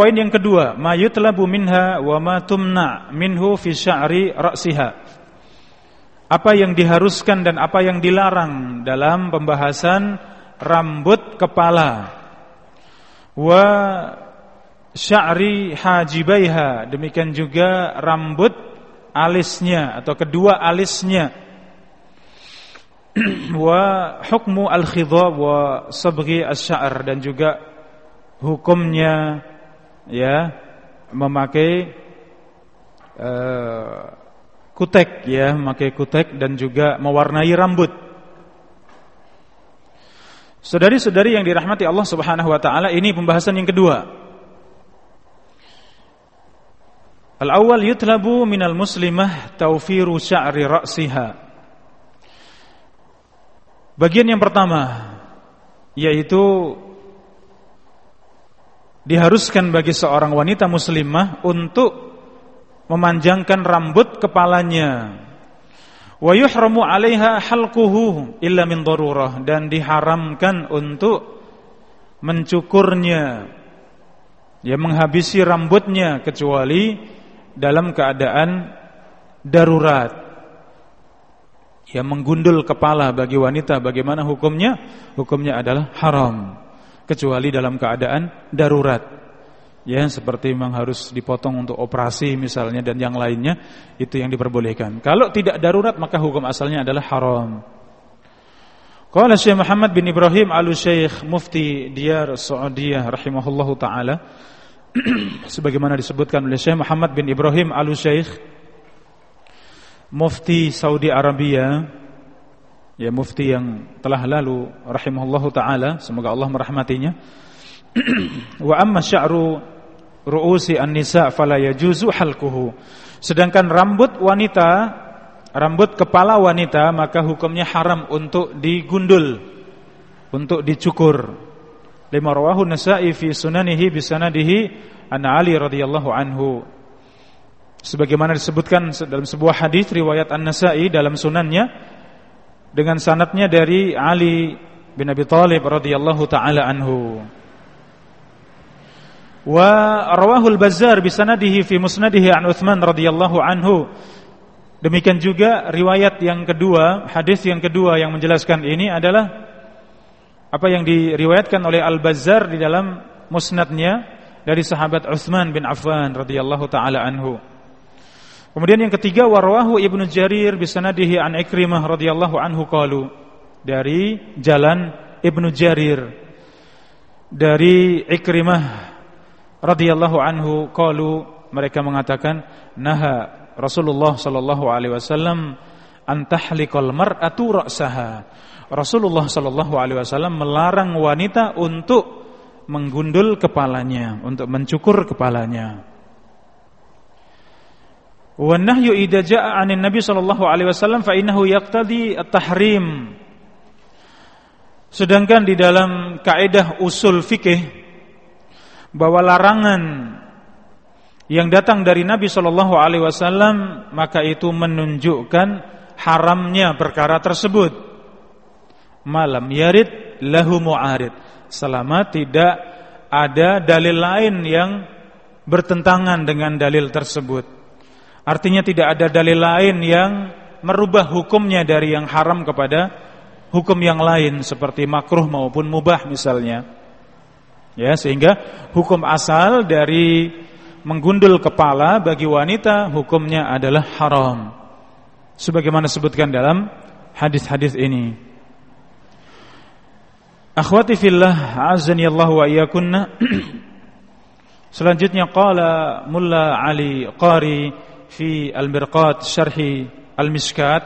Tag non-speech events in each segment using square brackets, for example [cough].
poin yang kedua, mayutlabu minha wa ma tumna minhu fi sya'ri ra'siha. Apa yang diharuskan dan apa yang dilarang dalam pembahasan rambut kepala. Wa sya'ri hajibaiha, demikian juga rambut alisnya atau kedua alisnya. [clears throat] wa hukmu al-khidhab wa sabghi asy-sya'r dan juga hukumnya ya memakai uh, kutek ya, memakai kutek dan juga mewarnai rambut. Saudari-saudari yang dirahmati Allah Subhanahu wa taala, ini pembahasan yang kedua. Al-awwal yutlabu minal muslimah tawfiru sya'ri ra'siha. Bagian yang pertama yaitu diharuskan bagi seorang wanita muslimah untuk memanjangkan rambut kepalanya. Wa yuhramu 'alaiha halquhu darurah dan diharamkan untuk mencukurnya. Ya menghabisi rambutnya kecuali dalam keadaan darurat. Ya menggundul kepala bagi wanita bagaimana hukumnya? Hukumnya adalah haram kecuali dalam keadaan darurat. Ya, seperti memang harus dipotong untuk operasi misalnya dan yang lainnya itu yang diperbolehkan. Kalau tidak darurat maka hukum asalnya adalah haram. Qala Syekh Muhammad bin Ibrahim Al-Syekh Mufti Diyar Saudiyah rahimahullahu taala [clears throat] sebagaimana disebutkan oleh Syekh Muhammad bin Ibrahim Al-Syekh Mufti Saudi Arabia ya mufti yang telah lalu rahimahullahu taala semoga Allah merahmatinya. [clears throat] Wa amma sya'ru ru'usi an-nisa fala yajuzu halquhu. Sedangkan rambut wanita rambut kepala wanita maka hukumnya haram untuk digundul untuk dicukur. Lima rawahu nasa'i fi sunanihi bi sanadihi an Ali radhiyallahu anhu. Sebagaimana disebutkan dalam sebuah hadis riwayat An-Nasa'i dalam sunannya dengan sanatnya dari Ali bin Abi Thalib radhiyallahu taala anhu. Wa rawahul Bazzar bi sanadihi fi musnadihi an Utsman radhiyallahu anhu. Demikian juga riwayat yang kedua, hadis yang kedua yang menjelaskan ini adalah apa yang diriwayatkan oleh Al-Bazzar di dalam musnadnya dari sahabat Utsman bin Affan radhiyallahu taala anhu. Kemudian yang ketiga warwahu Ibnu Jarir bisanadihi an Ikrimah radhiyallahu anhu qalu. Dari jalan Ibnu Jarir. Dari Ikrimah radhiyallahu anhu qalu mereka mengatakan naha Rasulullah sallallahu alaihi wasallam an tahliqal mar'atu ra'saha. Rasulullah sallallahu alaihi wasallam melarang wanita untuk menggundul kepalanya untuk mencukur kepalanya Wa nahyu idza Nabi sallallahu alaihi wasallam fa innahu yaqtadi at-tahrim. Sedangkan di dalam kaidah usul fikih bahwa larangan yang datang dari Nabi sallallahu alaihi wasallam maka itu menunjukkan haramnya perkara tersebut. Malam yarid lahu mu'arid. Selama tidak ada dalil lain yang bertentangan dengan dalil tersebut. Artinya tidak ada dalil lain yang merubah hukumnya dari yang haram kepada hukum yang lain seperti makruh maupun mubah misalnya. Ya, sehingga hukum asal dari menggundul kepala bagi wanita hukumnya adalah haram. Sebagaimana disebutkan dalam hadis-hadis ini. Akhwati fillah, azani Allah wa iyyakunna. [clears throat] Selanjutnya qala Mulla Ali Qari fi Al-Mirqat Syarhi Al-Miskat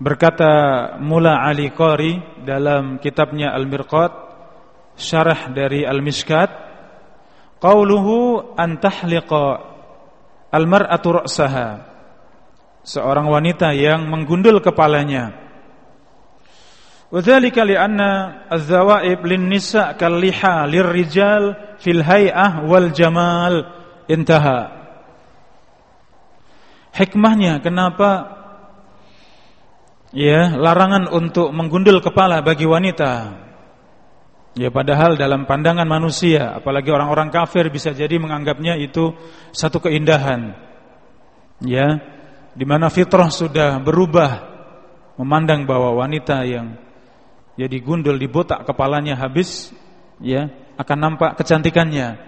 berkata Mula Ali Qari dalam kitabnya Al-Mirqat syarah dari Al-Miskat qauluhu an tahliqa al-mar'atu ra'saha. Seorang wanita yang menggundul kepalanya. Wadzalika li'anna az-zawaib lin-nisa kal-liha lir-rijal fil hay'ah wal jamal intaha hikmahnya kenapa ya larangan untuk menggundul kepala bagi wanita Ya padahal dalam pandangan manusia, apalagi orang-orang kafir bisa jadi menganggapnya itu satu keindahan. Ya, di mana fitrah sudah berubah memandang bahwa wanita yang jadi gundul dibotak kepalanya habis ya akan nampak kecantikannya.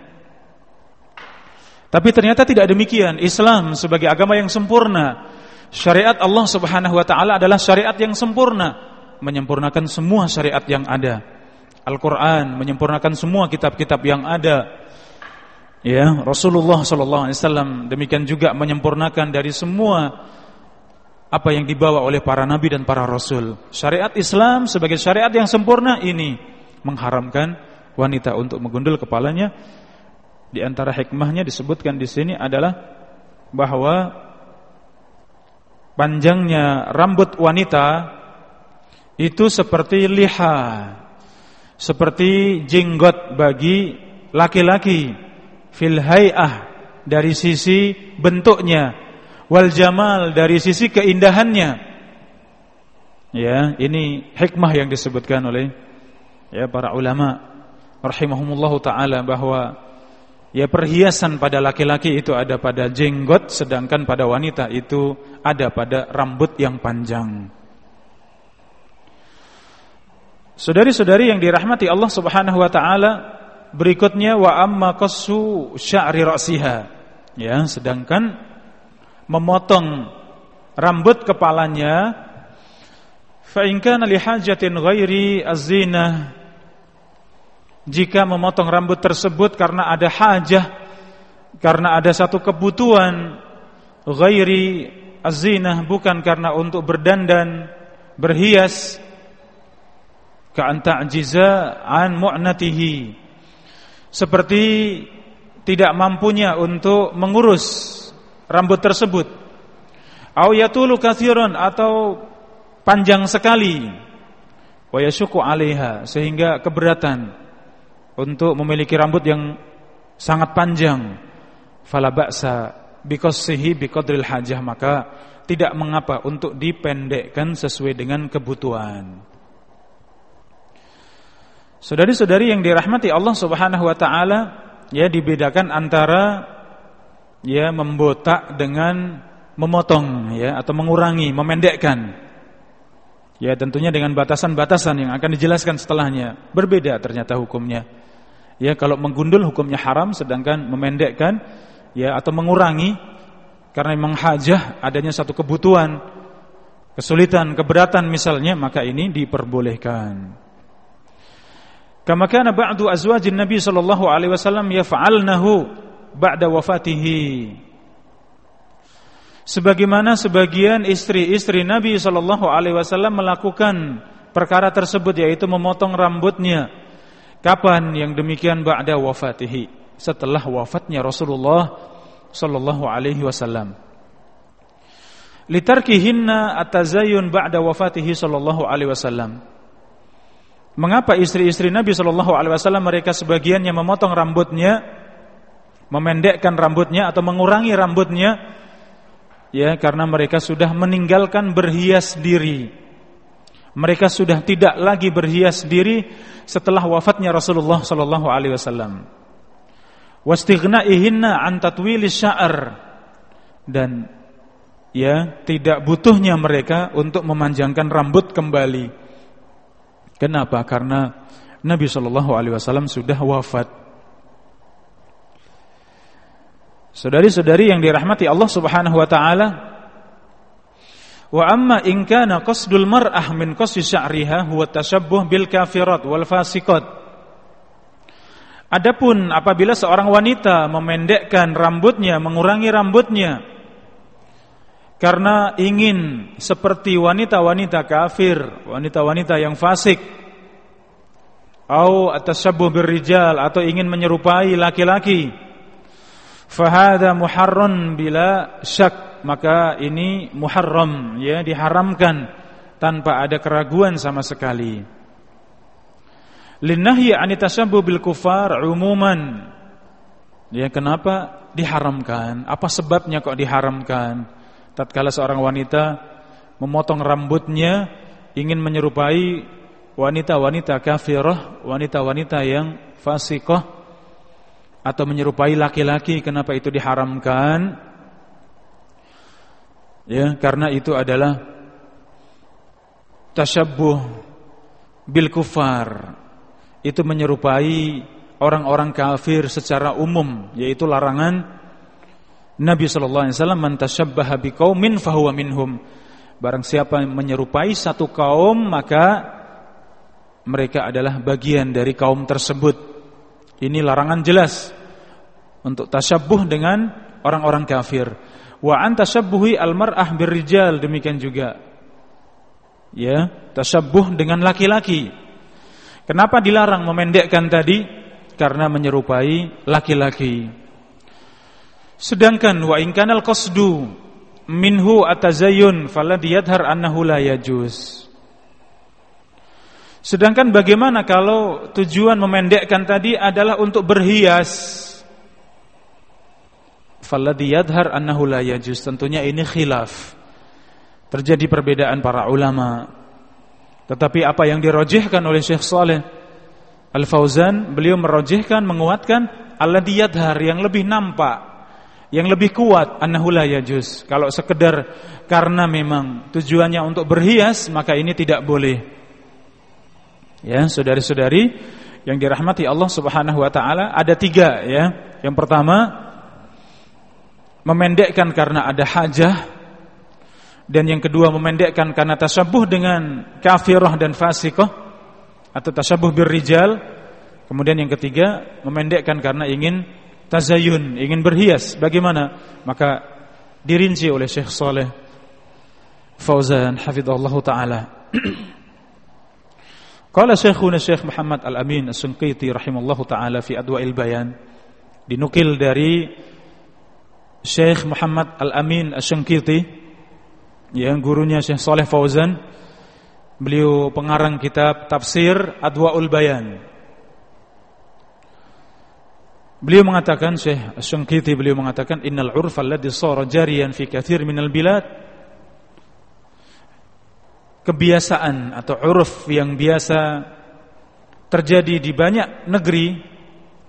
Tapi ternyata tidak demikian. Islam sebagai agama yang sempurna, syariat Allah Subhanahu wa taala adalah syariat yang sempurna, menyempurnakan semua syariat yang ada. Al-Quran menyempurnakan semua kitab-kitab yang ada. Ya Rasulullah sallallahu alaihi wasallam demikian juga menyempurnakan dari semua apa yang dibawa oleh para nabi dan para rasul. Syariat Islam sebagai syariat yang sempurna ini mengharamkan wanita untuk menggundul kepalanya di antara hikmahnya disebutkan di sini adalah bahwa panjangnya rambut wanita itu seperti liha seperti jenggot bagi laki-laki. Fil hay'ah dari sisi bentuknya. Wal jamal dari sisi keindahannya. Ya ini hikmah yang disebutkan oleh ya para ulama. Rahimahumullah taala bahwa ya perhiasan pada laki-laki itu ada pada jenggot sedangkan pada wanita itu ada pada rambut yang panjang Saudari-saudari yang dirahmati Allah Subhanahu wa taala, berikutnya wa amma qassu sya'ri ra'siha. Ya, sedangkan memotong rambut kepalanya fa in kana li hajatin ghairi az-zinah jika memotong rambut tersebut karena ada hajah karena ada satu kebutuhan ghairi az-zinah bukan karena untuk berdandan berhias ka'an ta'jiza an mu'natihi. Seperti tidak mampunya untuk mengurus rambut tersebut. Au yatulu atau panjang sekali. Wa 'alaiha sehingga keberatan untuk memiliki rambut yang sangat panjang fala ba'sa biqassihi biqadril hajah maka tidak mengapa untuk dipendekkan sesuai dengan kebutuhan Saudari-saudari yang dirahmati Allah Subhanahu wa taala, ya dibedakan antara ya membotak dengan memotong ya atau mengurangi, memendekkan. Ya tentunya dengan batasan-batasan yang akan dijelaskan setelahnya. Berbeda ternyata hukumnya. Ya kalau menggundul hukumnya haram sedangkan memendekkan ya atau mengurangi karena memang hajah adanya satu kebutuhan, kesulitan, keberatan misalnya maka ini diperbolehkan. Kama kana ba'du azwajin Nabi sallallahu alaihi wasallam yaf'alnahu ba'da wafatihi. Sebagaimana sebagian istri-istri Nabi sallallahu alaihi wasallam melakukan perkara tersebut yaitu memotong rambutnya. Kapan yang demikian ba'da wafatihi? Setelah wafatnya Rasulullah sallallahu alaihi wasallam. Litarkihinna at-tazayyun ba'da wafatihi sallallahu alaihi wasallam Mengapa istri-istri Nabi Shallallahu Alaihi Wasallam mereka sebagiannya memotong rambutnya, memendekkan rambutnya atau mengurangi rambutnya? Ya, karena mereka sudah meninggalkan berhias diri. Mereka sudah tidak lagi berhias diri setelah wafatnya Rasulullah Shallallahu Alaihi Wasallam. Wastighnaihinna an tatwilis sya'ar dan ya tidak butuhnya mereka untuk memanjangkan rambut kembali. Kenapa? Karena Nabi Shallallahu Alaihi Wasallam sudah wafat. Saudari-saudari yang dirahmati Allah Subhanahu Wa Taala, wa amma in kana qasdul mar'ah min qasdi sya'riha huwa tashabbuh bil kafirat wal fasiqat. Adapun apabila seorang wanita memendekkan rambutnya, mengurangi rambutnya karena ingin seperti wanita-wanita kafir, wanita-wanita yang fasik, atau atasyabbuh birrijal atau ingin menyerupai laki-laki, fahada muharram bila syak, maka ini muharram ya diharamkan tanpa ada keraguan sama sekali. Linnahyi an tashabbuh bil kufar umuman. Ya kenapa diharamkan? Apa sebabnya kok diharamkan? tatkala seorang wanita memotong rambutnya ingin menyerupai wanita-wanita kafirah, wanita-wanita yang fasikoh atau menyerupai laki-laki kenapa itu diharamkan? Ya, karena itu adalah tasyabbuh bil kufar. Itu menyerupai orang-orang kafir secara umum, yaitu larangan Nabi sallallahu alaihi wasallam man tasyabbaha biqaumin fahuwa minhum. Barang siapa menyerupai satu kaum maka mereka adalah bagian dari kaum tersebut. Ini larangan jelas untuk tasyabuh dengan orang-orang kafir. Wa an tashabbuhi al-mar'ah birrijal demikian juga. Ya, tasyabuh dengan laki-laki. Kenapa dilarang memendekkan tadi? Karena menyerupai laki-laki. Sedangkan wa in kanal qasdu minhu atazayyun faladhi yadhhar annahu la yajuz. Sedangkan bagaimana kalau tujuan memendekkan tadi adalah untuk berhias? Falladhi yadhar annahu la yajuz. Tentunya ini khilaf. Terjadi perbedaan para ulama. Tetapi apa yang dirojihkan oleh Syekh Saleh Al-Fauzan, beliau merojihkan, menguatkan alladhi yadhar yang lebih nampak. Yang lebih kuat annahu la yajuz. Kalau sekedar karena memang tujuannya untuk berhias, maka ini tidak boleh. Ya, saudari-saudari yang dirahmati Allah Subhanahu wa taala, ada tiga ya. Yang pertama memendekkan karena ada hajah dan yang kedua memendekkan karena tasabuh dengan kafirah dan fasiqah atau tasabuh birrijal. Kemudian yang ketiga memendekkan karena ingin tazayun, ingin berhias. Bagaimana? Maka dirinci oleh Syekh Saleh Fauzan hafizallahu taala. [clears throat] Qala Syekhuna Syekh Muhammad Al-Amin As-Sunqiti rahimallahu taala fi Adwa'il Bayan dinukil dari Syekh Muhammad Al-Amin As-Sunqiti yang gurunya Syekh Saleh Fauzan. Beliau pengarang kitab tafsir Adwa'ul Bayan. Beliau mengatakan Syekh As-Sunqiti beliau mengatakan innal 'urfa alladhi sara jariyan fi katsir minal bilad. Kebiasaan atau uruf yang biasa terjadi di banyak negeri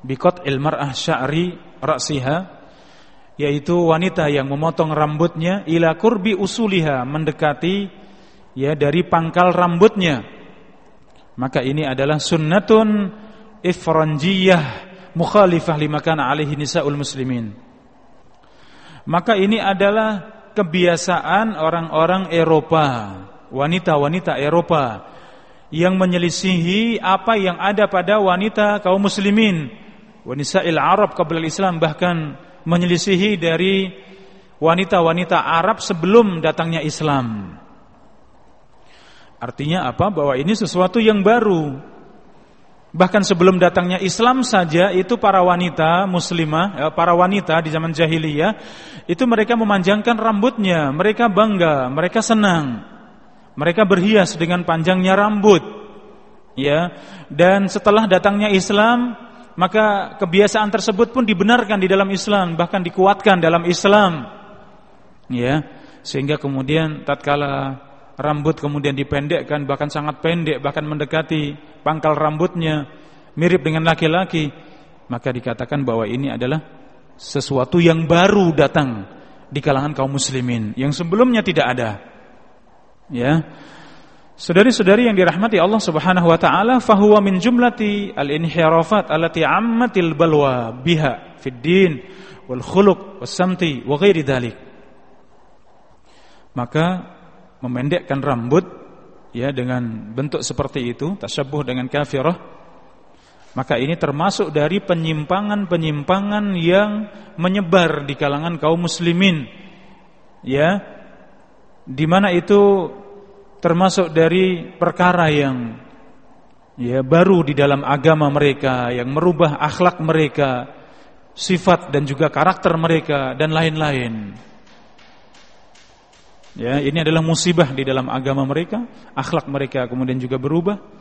bikot ilmar'ah sya'ri ra'siha yaitu wanita yang memotong rambutnya ila kurbi usuliha mendekati ya dari pangkal rambutnya. Maka ini adalah sunnatun ifranjiyah mukhalifah lima kana alaihi nisaul muslimin. Maka ini adalah kebiasaan orang-orang Eropa wanita-wanita Eropa yang menyelisihi apa yang ada pada wanita kaum muslimin. Il Arab qabla Islam bahkan menyelisihi dari wanita-wanita Arab sebelum datangnya Islam artinya apa bahwa ini sesuatu yang baru Bahkan sebelum datangnya Islam saja itu para wanita muslimah, ya, para wanita di zaman jahiliyah itu mereka memanjangkan rambutnya, mereka bangga, mereka senang. Mereka berhias dengan panjangnya rambut. Ya. Dan setelah datangnya Islam, maka kebiasaan tersebut pun dibenarkan di dalam Islam, bahkan dikuatkan dalam Islam. Ya. Sehingga kemudian tatkala rambut kemudian dipendekkan bahkan sangat pendek bahkan mendekati pangkal rambutnya mirip dengan laki-laki, maka dikatakan bahwa ini adalah sesuatu yang baru datang di kalangan kaum muslimin yang sebelumnya tidak ada. Ya. Saudari-saudari yang dirahmati Allah Subhanahu wa taala, fahuwa min jumlati al-inhirafat allati ammatil balwa biha fid din wal khuluq was samti wa ghairi dhalik. Maka memendekkan rambut ya dengan bentuk seperti itu, tasyabuh dengan kafirah, maka ini termasuk dari penyimpangan-penyimpangan yang menyebar di kalangan kaum muslimin. Ya. Di mana itu termasuk dari perkara yang ya baru di dalam agama mereka yang merubah akhlak mereka, sifat dan juga karakter mereka dan lain-lain. Ya, ini adalah musibah di dalam agama mereka, akhlak mereka kemudian juga berubah.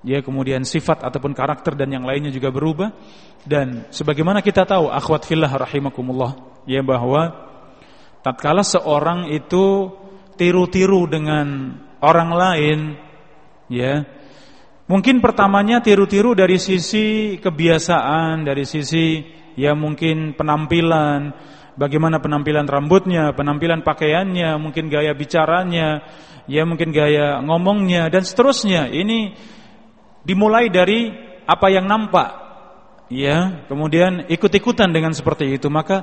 Ya, kemudian sifat ataupun karakter dan yang lainnya juga berubah dan sebagaimana kita tahu akhwat fillah rahimakumullah ya bahwa tatkala seorang itu tiru-tiru dengan orang lain ya Mungkin pertamanya tiru-tiru dari sisi kebiasaan, dari sisi ya mungkin penampilan, bagaimana penampilan rambutnya, penampilan pakaiannya, mungkin gaya bicaranya, ya mungkin gaya ngomongnya dan seterusnya. Ini dimulai dari apa yang nampak. Ya, kemudian ikut-ikutan dengan seperti itu, maka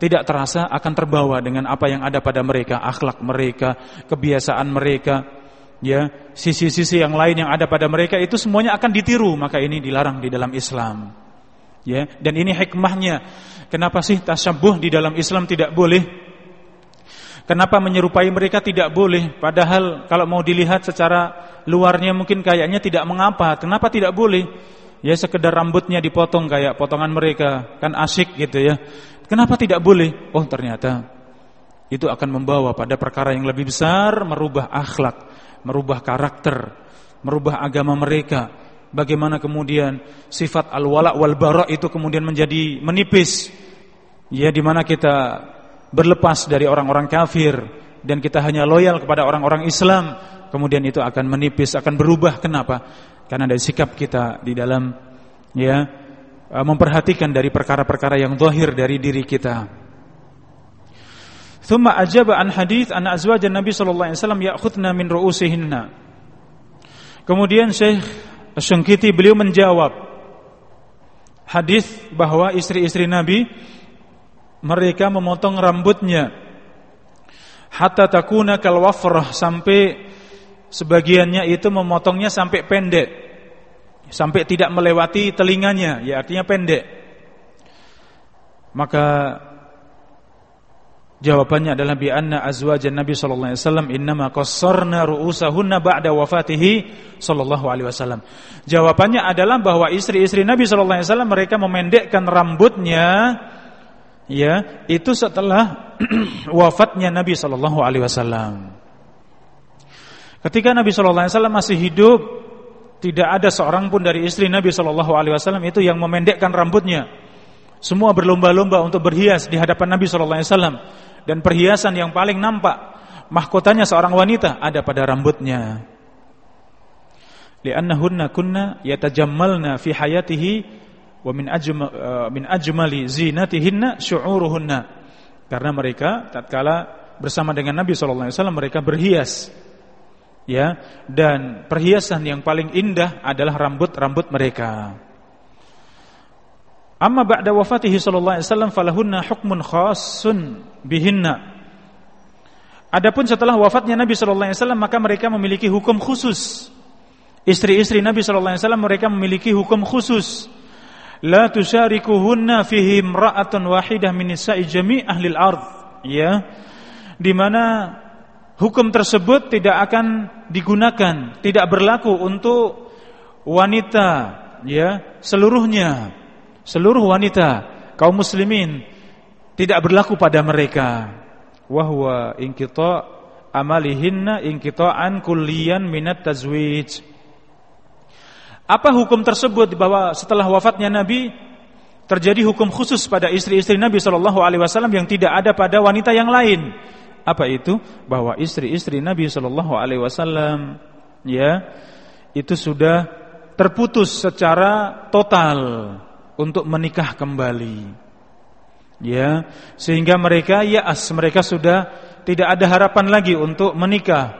tidak terasa akan terbawa dengan apa yang ada pada mereka, akhlak mereka, kebiasaan mereka ya sisi-sisi yang lain yang ada pada mereka itu semuanya akan ditiru maka ini dilarang di dalam Islam ya. Dan ini hikmahnya. Kenapa sih tasyabuh di dalam Islam tidak boleh? Kenapa menyerupai mereka tidak boleh? Padahal kalau mau dilihat secara luarnya mungkin kayaknya tidak mengapa. Kenapa tidak boleh? Ya sekedar rambutnya dipotong kayak potongan mereka. Kan asyik gitu ya kenapa tidak boleh oh ternyata itu akan membawa pada perkara yang lebih besar merubah akhlak merubah karakter, merubah agama mereka. Bagaimana kemudian sifat al-wala wal bara itu kemudian menjadi menipis. Ya di mana kita berlepas dari orang-orang kafir dan kita hanya loyal kepada orang-orang Islam, kemudian itu akan menipis, akan berubah. Kenapa? Karena dari sikap kita di dalam ya memperhatikan dari perkara-perkara yang zahir dari diri kita. Thumma ajaba an hadith an azwajan Nabi sallallahu alaihi wasallam ya'khudna min ru'usihinna. Kemudian Syekh Syengkiti beliau menjawab hadis bahwa istri-istri Nabi mereka memotong rambutnya hatta takuna kal wafrah sampai sebagiannya itu memotongnya sampai pendek sampai tidak melewati telinganya ya artinya pendek maka Jawabannya adalah bi anna azwajan Nabi sallallahu alaihi wasallam innama qassarna ru'usahunna ba'da wafatihi sallallahu alaihi wasallam. Jawabannya adalah bahwa istri-istri Nabi sallallahu alaihi wasallam mereka memendekkan rambutnya ya, itu setelah [clears throat] wafatnya Nabi sallallahu alaihi wasallam. Ketika Nabi sallallahu alaihi wasallam masih hidup, tidak ada seorang pun dari istri Nabi sallallahu alaihi wasallam itu yang memendekkan rambutnya. Semua berlomba-lomba untuk berhias di hadapan Nabi sallallahu alaihi wasallam dan perhiasan yang paling nampak mahkotanya seorang wanita ada pada rambutnya. Li'annahunna kunna yatajammalna fi hayatihi wa min ajma, uh, min ajmali zinatihinna syu'uruhunna. Karena mereka tatkala bersama dengan Nabi sallallahu alaihi wasallam mereka berhias. Ya, dan perhiasan yang paling indah adalah rambut-rambut mereka. Amma ba'da wafatihi sallallahu alaihi wasallam falahunna hukmun khassun bihinna. Adapun setelah wafatnya Nabi sallallahu alaihi wasallam maka mereka memiliki hukum khusus. Istri-istri Nabi sallallahu alaihi wasallam mereka memiliki hukum khusus. La tusyarikuhunna fihi imra'atun wahidah min nisa'i jami' ahli al-ard. Ya. Di mana hukum tersebut tidak akan digunakan, tidak berlaku untuk wanita ya seluruhnya seluruh wanita kaum muslimin tidak berlaku pada mereka. Wahwa inqita amalihinna inqita'an kulliyan minat tazwij. Apa hukum tersebut bahwa setelah wafatnya Nabi terjadi hukum khusus pada istri-istri Nabi Shallallahu alaihi wasallam yang tidak ada pada wanita yang lain apa itu bahwa istri-istri Nabi Shallallahu alaihi wasallam ya itu sudah terputus secara total untuk menikah kembali. Ya, sehingga mereka ya as mereka sudah tidak ada harapan lagi untuk menikah.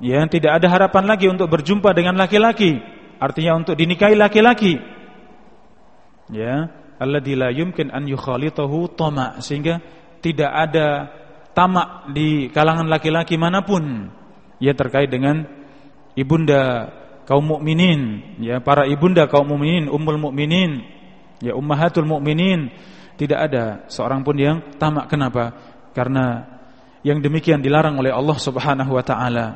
Ya, tidak ada harapan lagi untuk berjumpa dengan laki-laki. Artinya untuk dinikahi laki-laki. Ya, alladzi la yumkin an yukhalitahu tama sehingga tidak ada tamak di kalangan laki-laki mana pun ya terkait dengan ibunda kaum mukminin ya para ibunda kaum mukminin ummul mukminin Ya ummahatul mukminin tidak ada seorang pun yang tamak kenapa? Karena yang demikian dilarang oleh Allah Subhanahu wa taala.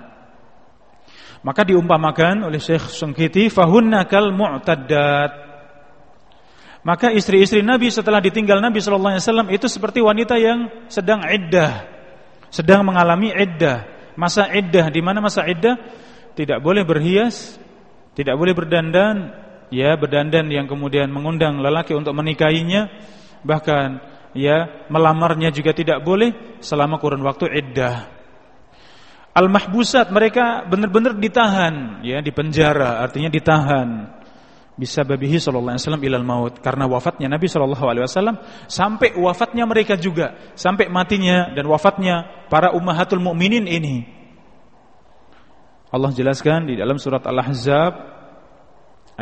Maka diumpamakan oleh Syekh Sungkiti fahunna kal mu'taddat. Maka istri-istri Nabi setelah ditinggal Nabi sallallahu alaihi wasallam itu seperti wanita yang sedang iddah, sedang mengalami iddah. Masa iddah di mana masa iddah? Tidak boleh berhias, tidak boleh berdandan, ya berdandan yang kemudian mengundang lelaki untuk menikahinya. Bahkan ya melamarnya juga tidak boleh selama kurun waktu iddah. Al-mahbusat mereka benar-benar ditahan. Ya di penjara artinya ditahan bisa babihi sallallahu alaihi wasallam ilal maut. Karena wafatnya Nabi sallallahu alaihi wasallam sampai wafatnya mereka juga sampai matinya dan wafatnya para ummahatul mukminin ini. Allah jelaskan di dalam surat Al-Ahzab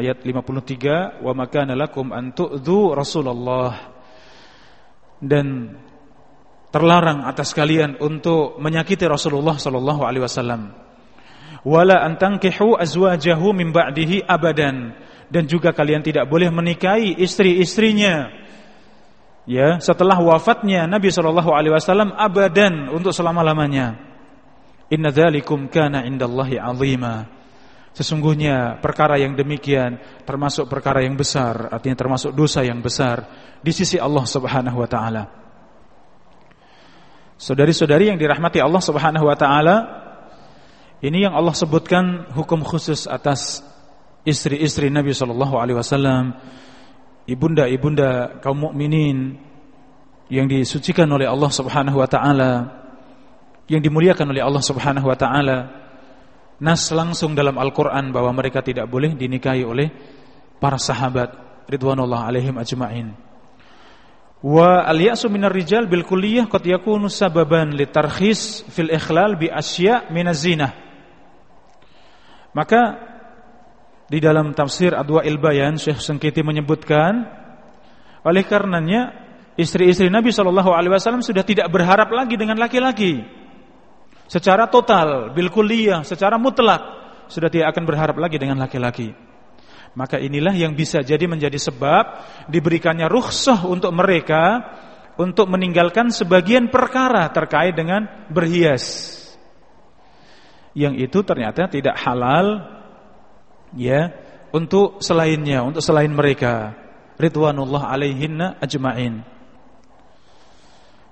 ayat 53 wa makana lakum an tu'dhu Rasulullah. Dan terlarang atas kalian untuk menyakiti Rasulullah sallallahu alaihi wasallam. Wala an tankihu azwajahu min ba'dihi abadan dan juga kalian tidak boleh menikahi istri-istrinya ya setelah wafatnya Nabi sallallahu alaihi wasallam abadan untuk selama-lamanya. Inna dzalikum kana indallahi 'azima. Sesungguhnya perkara yang demikian termasuk perkara yang besar, artinya termasuk dosa yang besar di sisi Allah Subhanahu wa taala. Saudari-saudari yang dirahmati Allah Subhanahu wa taala, ini yang Allah sebutkan hukum khusus atas istri-istri Nabi sallallahu alaihi wasallam, ibunda-ibunda kaum mukminin yang disucikan oleh Allah Subhanahu wa taala, yang dimuliakan oleh Allah Subhanahu wa taala. Nas langsung dalam Al-Qur'an bahwa mereka tidak boleh dinikahi oleh para sahabat ridwanullah alaihim ajma'in. Wa al-ya'su minar rijal bil kulliyah qad yakunu sababan litarkhis fil ikhlal bi asya' minaz-zinah. Maka di dalam tafsir Adwa'il Bayan Syekh Sengkiti menyebutkan oleh karenanya istri-istri Nabi sallallahu alaihi wasallam sudah tidak berharap lagi dengan laki-laki. Secara total bil kulliyah, secara mutlak sudah tidak akan berharap lagi dengan laki-laki. Maka inilah yang bisa jadi menjadi sebab diberikannya rukhsah untuk mereka untuk meninggalkan sebagian perkara terkait dengan berhias. Yang itu ternyata tidak halal ya untuk selainnya, untuk selain mereka. Ridwanullah alaihinna ajma'in.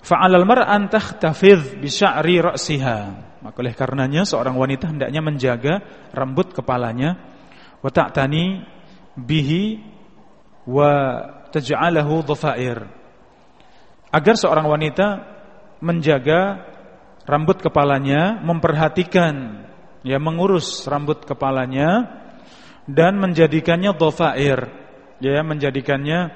Fa'alal mar'an tahtafidh bi sya'ri ra'siha. Maka oleh karenanya seorang wanita hendaknya menjaga rambut kepalanya wa ta'tani bihi wa taj'alahu dhafair agar seorang wanita menjaga rambut kepalanya memperhatikan ya mengurus rambut kepalanya dan menjadikannya dhafair ya menjadikannya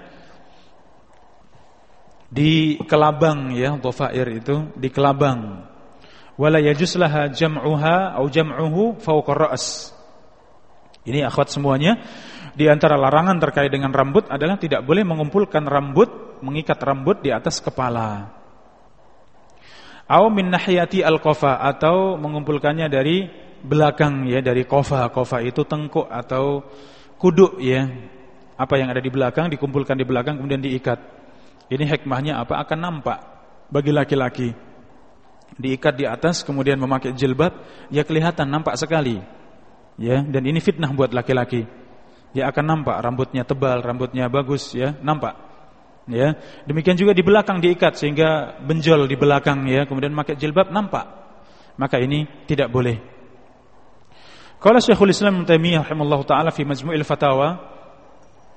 di kelabang ya dhafair itu di kelabang. Wala jam'uha au jam'uhu fawqa ra's ini akhwat semuanya. Di antara larangan terkait dengan rambut adalah tidak boleh mengumpulkan rambut Mengikat rambut di atas kepala. Au min nahiyati al-kofa Atau mengumpulkannya dari belakang ya Dari kofa. Kofa itu tengkuk atau kuduk ya. Apa yang ada di belakang dikumpulkan di belakang kemudian diikat. Ini hikmahnya apa? Akan nampak bagi laki-laki. Diikat di atas kemudian memakai jilbab Ya kelihatan nampak sekali. Ya dan ini fitnah buat laki-laki. Dia akan nampak. Rambutnya tebal rambutnya bagus ya nampak. Ya demikian juga di belakang diikat sehingga benjol di belakang ya kemudian pakai jilbab nampak. Maka ini tidak boleh Qala Syekhul Islam Ibnu Taimiyah rahimallahu taala fi Majmu'il Fatawa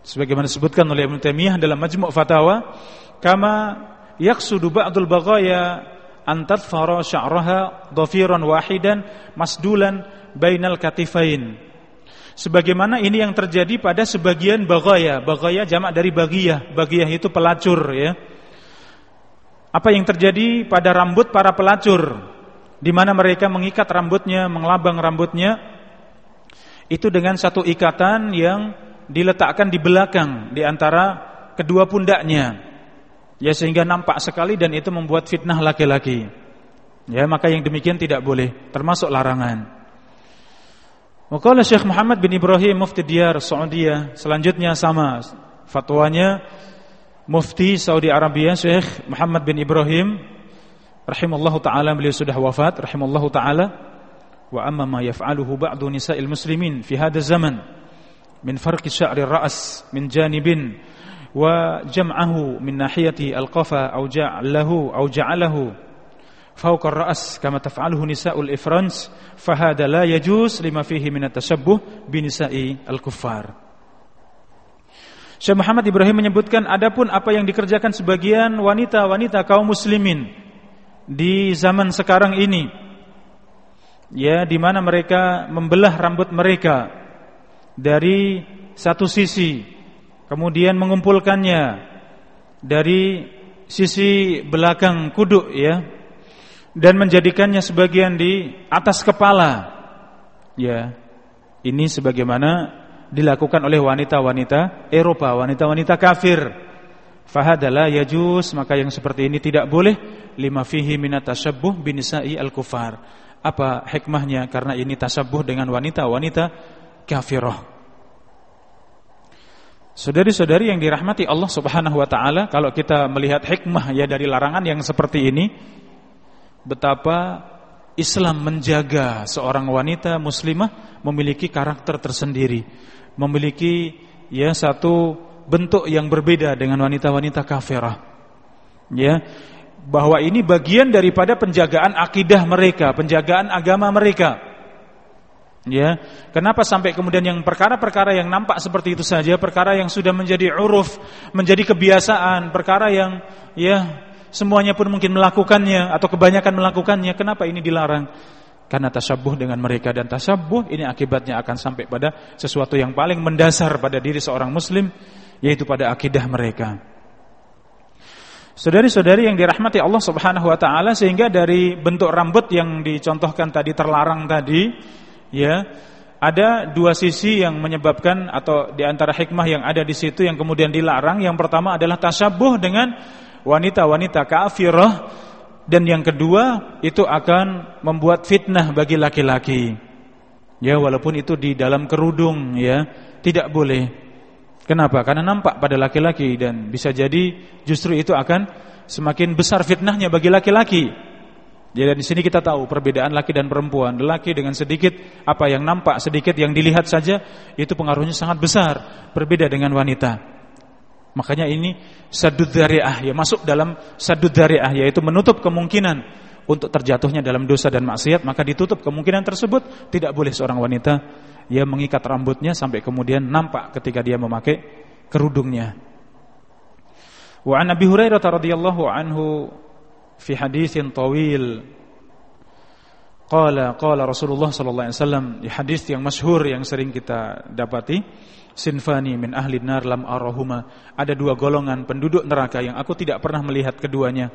sebagaimana disebutkan oleh Ibnu Taimiyah dalam Majmu' Fatawa kama yaqsudu ba'dul baghaya an tadfara sya'raha dhafiran wahidan masdulan bainal katifain. Sebagaimana ini yang terjadi pada sebagian bagaya. Bagaya jamak dari bagiyah. Bagiyah itu pelacur ya. Apa yang terjadi pada rambut para pelacur di mana mereka mengikat rambutnya, mengelabang rambutnya itu dengan satu ikatan yang diletakkan di belakang di antara kedua pundaknya. Ya sehingga nampak sekali dan itu membuat fitnah laki-laki. Ya, maka yang demikian tidak boleh, termasuk larangan. Wakala Syekh Muhammad bin Ibrahim Mufti Diyar Saudiyah Selanjutnya sama Fatwanya Mufti Saudi Arabia Syekh Muhammad bin Ibrahim Rahimallahu ta'ala Beliau sudah wafat Rahimallahu ta'ala Wa amma ma yaf'aluhu ba'du nisa'il muslimin Fi hada zaman. Min farqi sya'ri ra'as Min janibin. Wa jam'ahu min nahiyati al-qafa ar-ra's kama taf'aluhu nisa'ul ifrans fahada la yajuz lima fihi min at-tashabbuh bi nisa'i al-kuffar. Syekh Muhammad Ibrahim menyebutkan adapun apa yang dikerjakan sebagian wanita-wanita kaum muslimin di zaman sekarang ini ya di mana mereka membelah rambut mereka dari satu sisi kemudian mengumpulkannya dari sisi belakang kuduk ya dan menjadikannya sebagian di atas kepala. Ya ini sebagaimana dilakukan oleh wanita-wanita Eropa wanita-wanita kafir. Fahadala yajus maka yang seperti ini tidak boleh. Lima fihi minat tashabbuh binisa'i al-kufar apa hikmahnya karena ini tasabuh dengan wanita-wanita kafirah. Saudari-saudari yang dirahmati Allah Subhanahu wa taala, kalau kita melihat hikmah ya dari larangan yang seperti ini, betapa Islam menjaga seorang wanita muslimah memiliki karakter tersendiri, memiliki ya satu bentuk yang berbeda dengan wanita-wanita kafirah. Ya, bahwa ini bagian daripada penjagaan akidah mereka, penjagaan agama mereka. Ya, kenapa sampai kemudian yang perkara-perkara yang nampak seperti itu saja, perkara yang sudah menjadi uruf, menjadi kebiasaan, perkara yang ya semuanya pun mungkin melakukannya atau kebanyakan melakukannya, kenapa ini dilarang? Karena tasabuh dengan mereka dan tasabuh ini akibatnya akan sampai pada sesuatu yang paling mendasar pada diri seorang muslim yaitu pada akidah mereka. Saudari-saudari yang dirahmati Allah Subhanahu wa taala sehingga dari bentuk rambut yang dicontohkan tadi terlarang tadi ya ada dua sisi yang menyebabkan atau di antara hikmah yang ada di situ yang kemudian dilarang. Yang pertama adalah tasabuh dengan wanita-wanita kafirah dan yang kedua itu akan membuat fitnah bagi laki-laki. Ya walaupun itu di dalam kerudung ya tidak boleh Kenapa? Karena nampak pada laki-laki dan bisa jadi justru itu akan semakin besar fitnahnya bagi laki-laki. Jadi di sini kita tahu perbedaan laki dan perempuan. Laki dengan sedikit apa yang nampak, sedikit yang dilihat saja itu pengaruhnya sangat besar, berbeda dengan wanita. Makanya ini sadud dzari'ah ya masuk dalam sadud dzari'ah yaitu menutup kemungkinan untuk terjatuhnya dalam dosa dan maksiat, maka ditutup kemungkinan tersebut tidak boleh seorang wanita ia mengikat rambutnya sampai kemudian nampak ketika dia memakai kerudungnya. Wa an Abi Hurairah radhiyallahu anhu fi haditsin tawil. Qala qala Rasulullah sallallahu alaihi wasallam di hadis yang masyhur yang sering kita dapati sinfani min ahli nar lam arahuma. Ada dua golongan penduduk neraka yang aku tidak pernah melihat keduanya.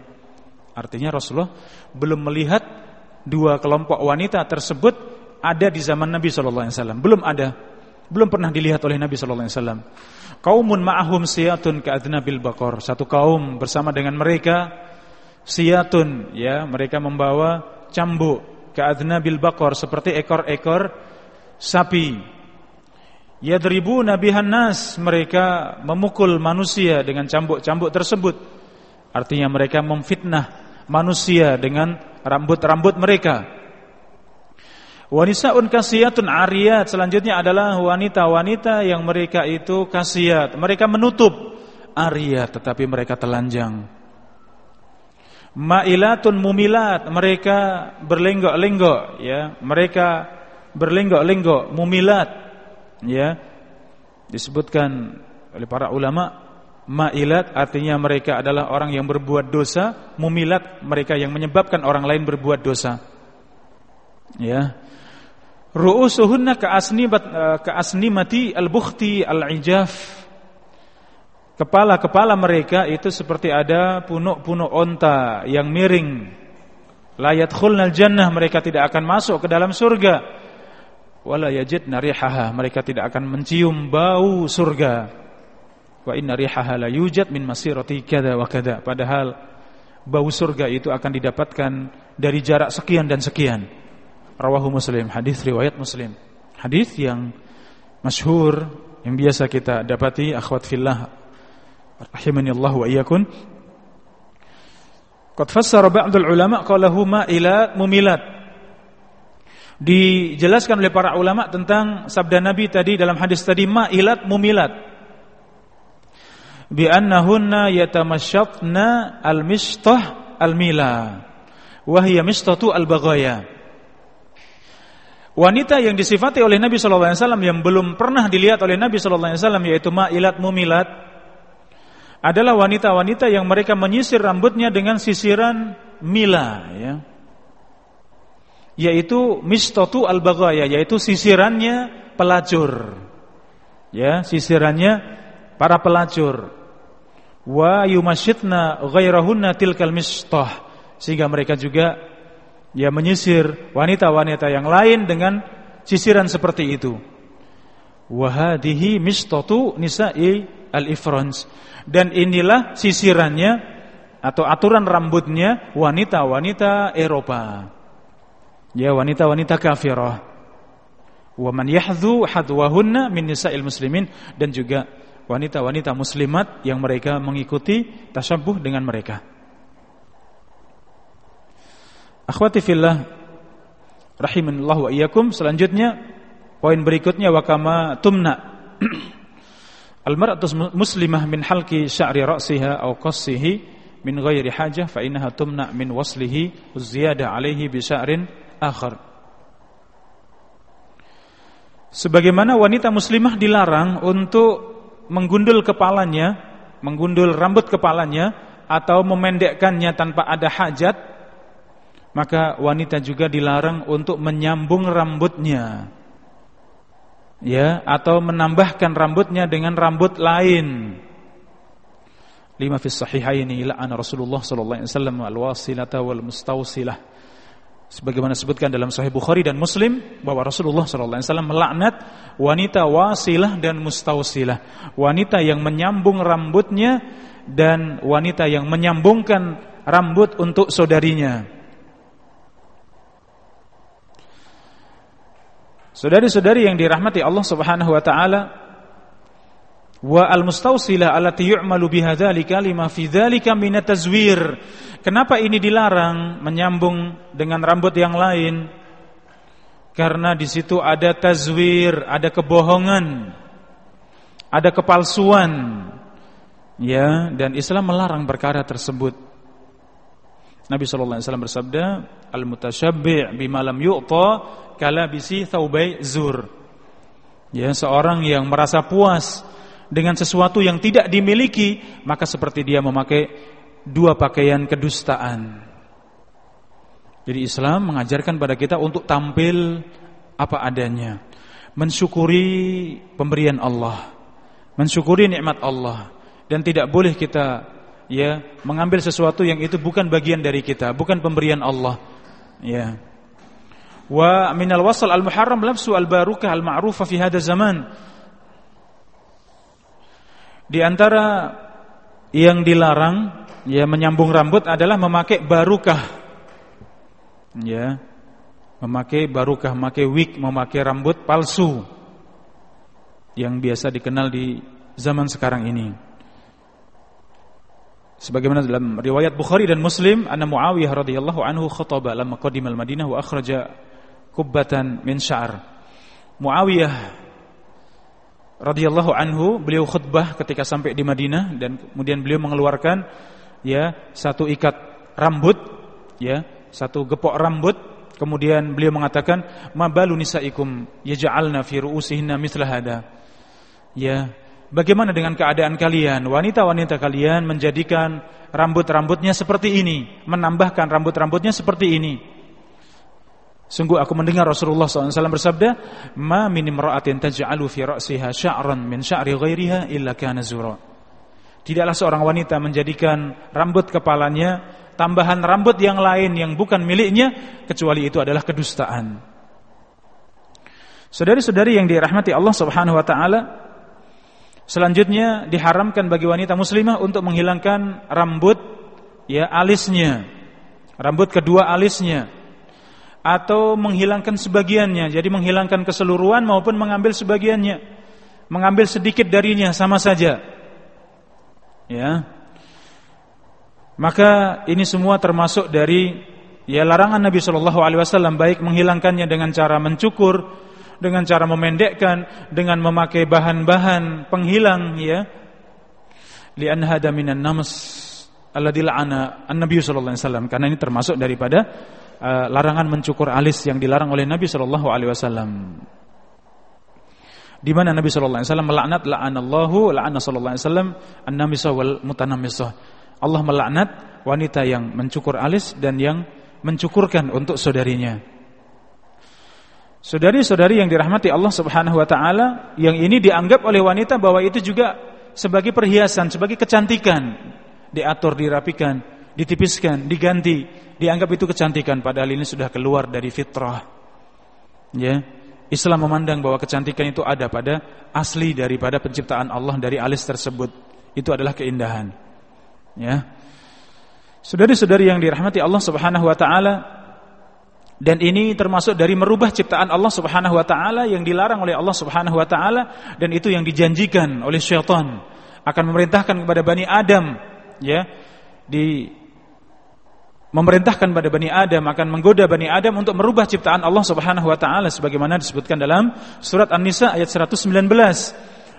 Artinya Rasulullah belum melihat dua kelompok wanita tersebut ada di zaman Nabi sallallahu alaihi wasallam. Belum ada. Belum pernah dilihat oleh Nabi sallallahu alaihi wasallam. Kaumun ma'ahum siyatun ka'adnabil baqar. Satu kaum bersama dengan mereka siyatun ya, mereka membawa cambuk ka'adnabil baqar seperti ekor-ekor sapi. Yadribu nabihan nas, mereka memukul manusia dengan cambuk-cambuk tersebut. Artinya mereka memfitnah manusia dengan rambut-rambut mereka. Wanisaun kasiyatun ariyat selanjutnya adalah wanita-wanita yang mereka itu kasiat. Mereka menutup ariyat tetapi mereka telanjang. Ma'ilatun mumilat, mereka berlenggok-lenggok ya, mereka berlenggok-lenggok mumilat ya. Disebutkan oleh para ulama ma'ilat artinya mereka adalah orang yang berbuat dosa, mumilat mereka yang menyebabkan orang lain berbuat dosa. Ya. Ru'usuhunna ka'asnibat eh, ka'asnimati al-bukhti al-ijaf. Kepala-kepala mereka itu seperti ada punuk-punuk onta yang miring. Layat khulnal jannah mereka tidak akan masuk ke dalam surga. Wala yajid narihaha mereka tidak akan mencium bau surga. Wa inna rihaha la yujad min masirati kada wa kada. Padahal bau surga itu akan didapatkan dari jarak sekian dan sekian rawahu Muslim, hadis riwayat Muslim. Hadis yang masyhur yang biasa kita dapati akhwat fillah rahimani Allah wa iyyakum. Qad fassara ba'dul ulama qalahu ma'ilat mumilat. Dijelaskan oleh para ulama tentang sabda Nabi tadi dalam hadis tadi ma'ilat mumilat. Bi annahunna yatamashatna al-mistah al-mila wa hiya mistatu al-baghaya. Wanita yang disifati oleh Nabi Wasallam yang belum pernah dilihat oleh Nabi Wasallam yaitu ma'ilat mumilat adalah wanita-wanita yang mereka menyisir rambutnya dengan sisiran mila, ya. yaitu mistatu al-baghaya yaitu sisirannya pelacur. Ya, sisirannya para pelacur. Wa yumasyitna ghairahunna tilkal mistah sehingga mereka juga ya menyisir wanita-wanita yang lain dengan sisiran seperti itu. Wa hadhihi mistatu nisa'i al-ifrans dan inilah sisirannya atau aturan rambutnya wanita-wanita Eropa. Ya wanita-wanita kafirah. Wa man yahdhu hadwahunna min nisa'il muslimin dan juga wanita-wanita muslimat yang mereka mengikuti tasabuh dengan mereka. Akhwati fillah rahimanallahu wa iyyakum selanjutnya poin berikutnya wa kama tumna [clears throat] Al-mar'atu muslimah min halki sya'ri ra'siha aw qassihi min ghairi hajah fa innaha tumna min waslihi ziyada alaihi bi sya'rin akhar. Sebagaimana wanita muslimah dilarang untuk menggundul kepalanya, menggundul rambut kepalanya atau memendekkannya tanpa ada hajat, maka wanita juga dilarang untuk menyambung rambutnya ya atau menambahkan rambutnya dengan rambut lain. Lima fi sahihaini la'ana Rasulullah sallallahu alaihi wasallam al-wasilata wal mustawsilah. Sebagaimana disebutkan dalam Sahih Bukhari dan Muslim bahwa Rasulullah sallallahu alaihi wasallam melaknat wanita wasilah dan mustausilah, wanita yang menyambung rambutnya dan wanita yang menyambungkan rambut untuk saudarinya. Saudari-saudari yang dirahmati Allah Subhanahu wa taala, wa al-mustawsilah allati yu'malu bihadzalika lima fi dzalika min tazwir. Kenapa ini dilarang menyambung dengan rambut yang lain? Karena di situ ada tazwir, ada kebohongan, ada kepalsuan. Ya, dan Islam melarang perkara tersebut. Nabi sallallahu alaihi wasallam bersabda, "Al-mutasyabbi' bima lam yu'ta kalabisi thaubai zur. Ya, seorang yang merasa puas dengan sesuatu yang tidak dimiliki, maka seperti dia memakai dua pakaian kedustaan. Jadi Islam mengajarkan pada kita untuk tampil apa adanya, mensyukuri pemberian Allah, mensyukuri nikmat Allah dan tidak boleh kita ya mengambil sesuatu yang itu bukan bagian dari kita, bukan pemberian Allah. Ya. Wa minal wasal al-muharram labsu al-barukah al-ma'rufa fi hada zaman. Di antara yang dilarang ya menyambung rambut adalah memakai barukah. Ya. Memakai barukah, memakai wig, memakai rambut palsu. Yang biasa dikenal di zaman sekarang ini. Sebagaimana dalam riwayat Bukhari dan Muslim, anna Muawiyah radhiyallahu anhu khataba lamma qadima al-Madinah wa akhraja kubbatan min sya'ar. Muawiyah radhiyallahu anhu beliau khutbah ketika sampai di Madinah dan kemudian beliau mengeluarkan ya satu ikat rambut ya satu gepok rambut kemudian beliau mengatakan mabalu nisaikum yaj'alna fi ru'usihinna mithla hada ya bagaimana dengan keadaan kalian wanita-wanita kalian menjadikan rambut-rambutnya seperti ini menambahkan rambut-rambutnya seperti ini Sungguh aku mendengar Rasulullah SAW bersabda, "Ma min imra'atin taj'alu fi ra'siha sya'ran min sya'ri ghairiha illa kana zura." Tidaklah seorang wanita menjadikan rambut kepalanya tambahan rambut yang lain yang bukan miliknya kecuali itu adalah kedustaan. Saudari-saudari yang dirahmati Allah Subhanahu wa taala, selanjutnya diharamkan bagi wanita muslimah untuk menghilangkan rambut ya alisnya. Rambut kedua alisnya atau menghilangkan sebagiannya. Jadi menghilangkan keseluruhan maupun mengambil sebagiannya. Mengambil sedikit darinya sama saja. Ya. Maka ini semua termasuk dari ya larangan Nabi Shallallahu alaihi wasallam baik menghilangkannya dengan cara mencukur, dengan cara memendekkan, dengan memakai bahan-bahan penghilang ya. Lian hada minan nams alladzi la'ana an-nabiy sallallahu alaihi wasallam karena ini termasuk daripada uh, larangan mencukur alis yang dilarang oleh Nabi Shallallahu Alaihi Wasallam. Di mana Nabi Shallallahu Alaihi Wasallam melaknat la'anallahu la'ana Shallallahu Alaihi Wasallam an-namisah wal mutanamisah. Allah melaknat wanita yang mencukur alis dan yang mencukurkan untuk saudarinya. Saudari-saudari yang dirahmati Allah Subhanahu wa taala, yang ini dianggap oleh wanita bahwa itu juga sebagai perhiasan, sebagai kecantikan, diatur, dirapikan, ditipiskan, diganti, dianggap itu kecantikan padahal ini sudah keluar dari fitrah. Ya. Islam memandang bahwa kecantikan itu ada pada asli daripada penciptaan Allah dari alis tersebut. Itu adalah keindahan. Ya. Saudari-saudari yang dirahmati Allah Subhanahu wa taala, dan ini termasuk dari merubah ciptaan Allah Subhanahu wa taala yang dilarang oleh Allah Subhanahu wa taala dan itu yang dijanjikan oleh syaitan akan memerintahkan kepada Bani Adam ya. Di memerintahkan pada Bani Adam akan menggoda Bani Adam untuk merubah ciptaan Allah Subhanahu wa taala sebagaimana disebutkan dalam surat An-Nisa ayat 119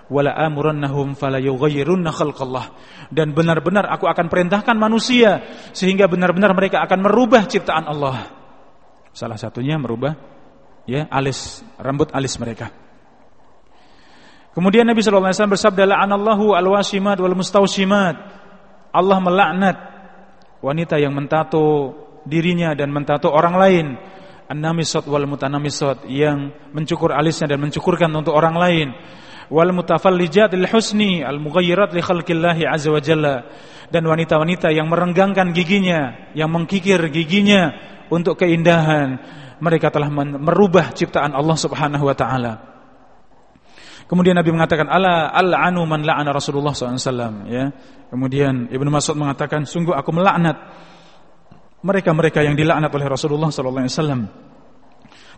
wala amurannahum fala yughayyirunna khalqallah. Dan benar-benar aku akan perintahkan manusia sehingga benar-benar mereka akan merubah ciptaan Allah Salah satunya merubah ya alis rambut alis mereka. Kemudian Nabi sallallahu alaihi wasallam bersabda la'anallahu alwashimat wal mustawshimat. Allah melaknat wanita yang mentato dirinya dan mentato orang lain. An-namisat wal mutanamisat yang mencukur alisnya dan mencukurkan untuk orang lain. Wal mutafallijat lil husni al mughayyirat li khalqillahi azza wa jalla. Dan wanita-wanita yang merenggangkan giginya, yang mengkikir giginya untuk keindahan mereka telah merubah ciptaan Allah Subhanahu wa taala. Kemudian Nabi mengatakan ala al-anu man la'ana Rasulullah SAW ya. Kemudian Ibnu Mas'ud mengatakan sungguh aku melaknat mereka-mereka yang dilaknat oleh Rasulullah sallallahu alaihi wasallam.